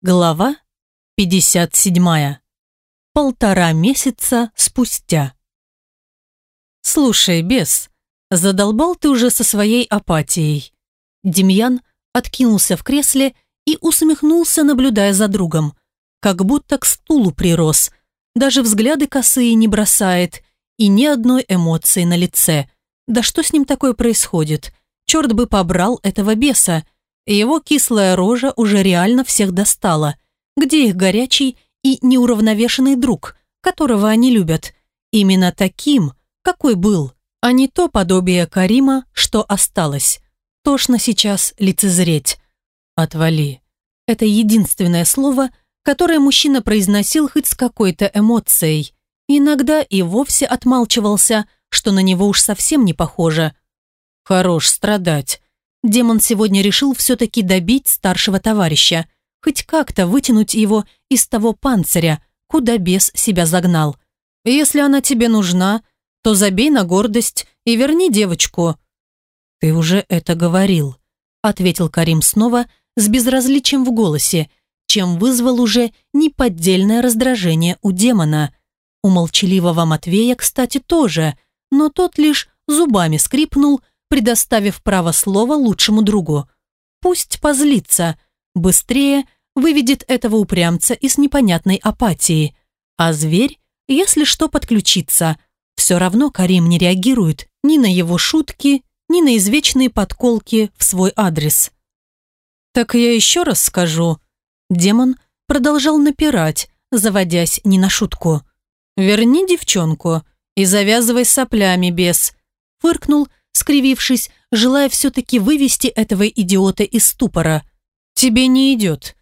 Глава 57. Полтора месяца спустя. «Слушай, бес, задолбал ты уже со своей апатией». Демьян откинулся в кресле и усмехнулся, наблюдая за другом. Как будто к стулу прирос, даже взгляды косые не бросает и ни одной эмоции на лице. Да что с ним такое происходит? Черт бы побрал этого беса. Его кислая рожа уже реально всех достала. Где их горячий и неуравновешенный друг, которого они любят? Именно таким, какой был, а не то подобие Карима, что осталось. Тошно сейчас лицезреть. «Отвали». Это единственное слово, которое мужчина произносил хоть с какой-то эмоцией. Иногда и вовсе отмалчивался, что на него уж совсем не похоже. «Хорош страдать», Демон сегодня решил все-таки добить старшего товарища, хоть как-то вытянуть его из того панциря, куда бес себя загнал. Если она тебе нужна, то забей на гордость и верни девочку». «Ты уже это говорил», — ответил Карим снова с безразличием в голосе, чем вызвал уже неподдельное раздражение у демона. У молчаливого Матвея, кстати, тоже, но тот лишь зубами скрипнул, предоставив право слова лучшему другу. Пусть позлится, быстрее выведет этого упрямца из непонятной апатии. А зверь, если что, подключится. Все равно Карим не реагирует ни на его шутки, ни на извечные подколки в свой адрес. «Так я еще раз скажу». Демон продолжал напирать, заводясь не на шутку. «Верни девчонку и завязывай соплями, бес», фыркнул скривившись, желая все-таки вывести этого идиота из ступора. «Тебе не идет».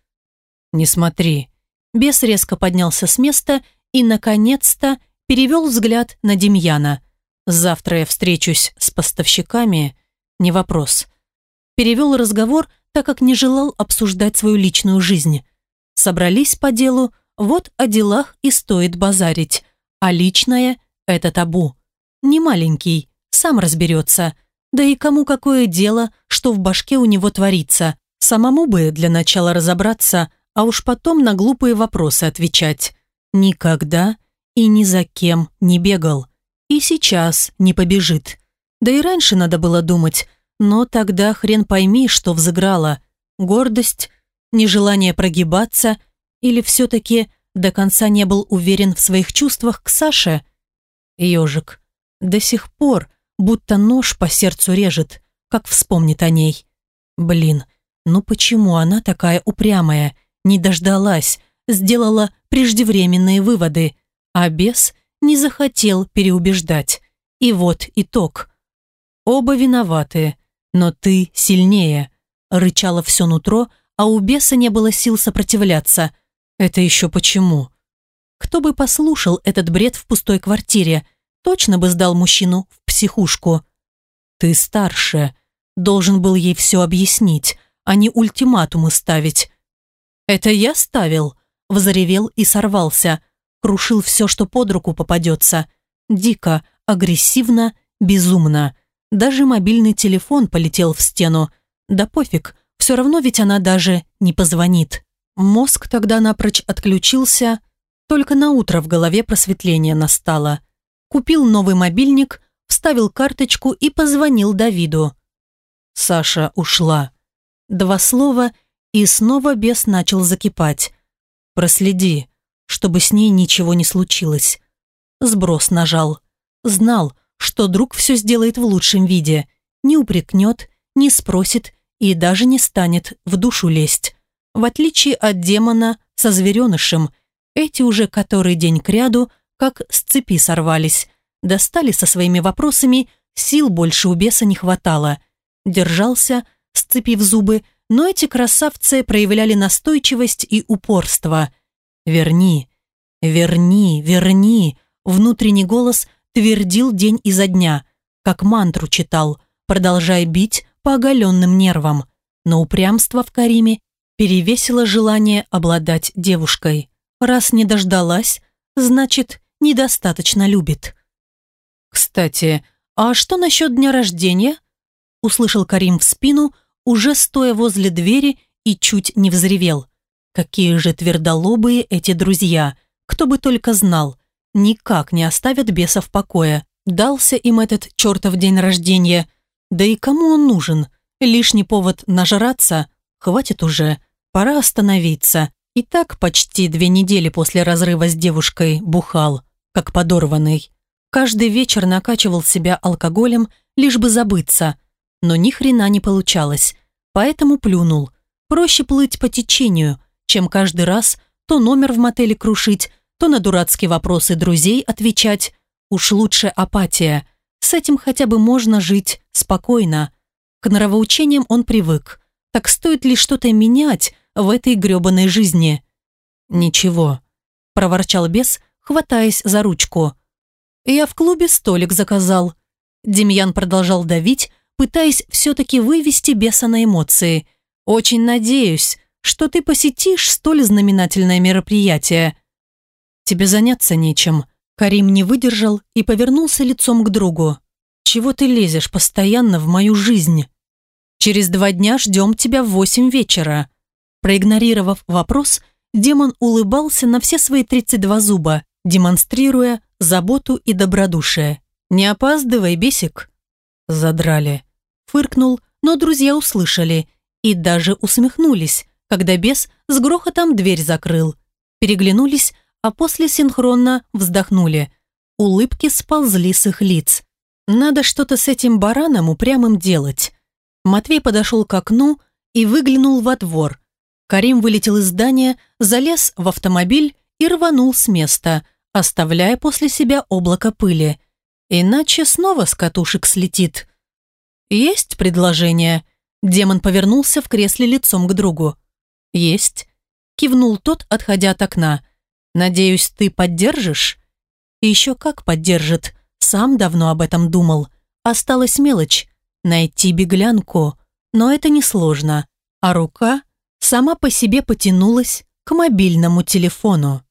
«Не смотри». Бес резко поднялся с места и, наконец-то, перевел взгляд на Демьяна. «Завтра я встречусь с поставщиками. Не вопрос». Перевел разговор, так как не желал обсуждать свою личную жизнь. Собрались по делу, вот о делах и стоит базарить, а личное – это табу. Не маленький, сам разберется. Да и кому какое дело, что в башке у него творится. Самому бы для начала разобраться, а уж потом на глупые вопросы отвечать. Никогда и ни за кем не бегал. И сейчас не побежит. Да и раньше надо было думать, но тогда хрен пойми, что взыграло. Гордость, нежелание прогибаться или все-таки до конца не был уверен в своих чувствах к Саше? Ежик. До сих пор будто нож по сердцу режет, как вспомнит о ней. Блин, ну почему она такая упрямая, не дождалась, сделала преждевременные выводы, а бес не захотел переубеждать. И вот итог. Оба виноваты, но ты сильнее. Рычало все нутро, а у беса не было сил сопротивляться. Это еще почему? Кто бы послушал этот бред в пустой квартире, точно бы сдал мужчину в психушку. «Ты старше», должен был ей все объяснить, а не ультиматумы ставить. «Это я ставил?» – взревел и сорвался. Крушил все, что под руку попадется. Дико, агрессивно, безумно. Даже мобильный телефон полетел в стену. Да пофиг, все равно ведь она даже не позвонит. Мозг тогда напрочь отключился, только на утро в голове просветление настало купил новый мобильник, вставил карточку и позвонил Давиду. Саша ушла. Два слова, и снова бес начал закипать. «Проследи, чтобы с ней ничего не случилось». Сброс нажал. Знал, что друг все сделает в лучшем виде. Не упрекнет, не спросит и даже не станет в душу лезть. В отличие от демона со зверенышем, эти уже который день кряду – как с цепи сорвались. Достали со своими вопросами, сил больше у беса не хватало. Держался, сцепив зубы, но эти красавцы проявляли настойчивость и упорство. «Верни, верни, верни!» Внутренний голос твердил день изо дня, как мантру читал, продолжая бить по оголенным нервам. Но упрямство в Кариме перевесило желание обладать девушкой. Раз не дождалась, значит, недостаточно любит. «Кстати, а что насчет дня рождения?» Услышал Карим в спину, уже стоя возле двери и чуть не взревел. Какие же твердолобые эти друзья, кто бы только знал, никак не оставят беса в покое. Дался им этот чертов день рождения. Да и кому он нужен? Лишний повод нажраться? Хватит уже, пора остановиться. И так почти две недели после разрыва с девушкой бухал, как подорванный. Каждый вечер накачивал себя алкоголем, лишь бы забыться. Но ни хрена не получалось, поэтому плюнул. Проще плыть по течению, чем каждый раз то номер в мотеле крушить, то на дурацкие вопросы друзей отвечать. Уж лучше апатия. С этим хотя бы можно жить спокойно. К нравоучениям он привык. Так стоит ли что-то менять в этой грёбаной жизни? «Ничего», – проворчал бес, хватаясь за ручку. «Я в клубе столик заказал». Демьян продолжал давить, пытаясь все-таки вывести беса на эмоции. «Очень надеюсь, что ты посетишь столь знаменательное мероприятие. Тебе заняться нечем». Карим не выдержал и повернулся лицом к другу. «Чего ты лезешь постоянно в мою жизнь? Через два дня ждем тебя в восемь вечера». Проигнорировав вопрос, демон улыбался на все свои 32 зуба, демонстрируя заботу и добродушие. «Не опаздывай, бесик!» Задрали. Фыркнул, но друзья услышали и даже усмехнулись, когда бес с грохотом дверь закрыл. Переглянулись, а после синхронно вздохнули. Улыбки сползли с их лиц. Надо что-то с этим бараном упрямым делать. Матвей подошел к окну и выглянул во двор. Карим вылетел из здания, залез в автомобиль и рванул с места, оставляя после себя облако пыли. Иначе снова с катушек слетит. «Есть предложение?» Демон повернулся в кресле лицом к другу. «Есть», – кивнул тот, отходя от окна. «Надеюсь, ты поддержишь?» Еще как поддержит. Сам давно об этом думал. Осталась мелочь – найти беглянку. Но это несложно. А рука сама по себе потянулась к мобильному телефону.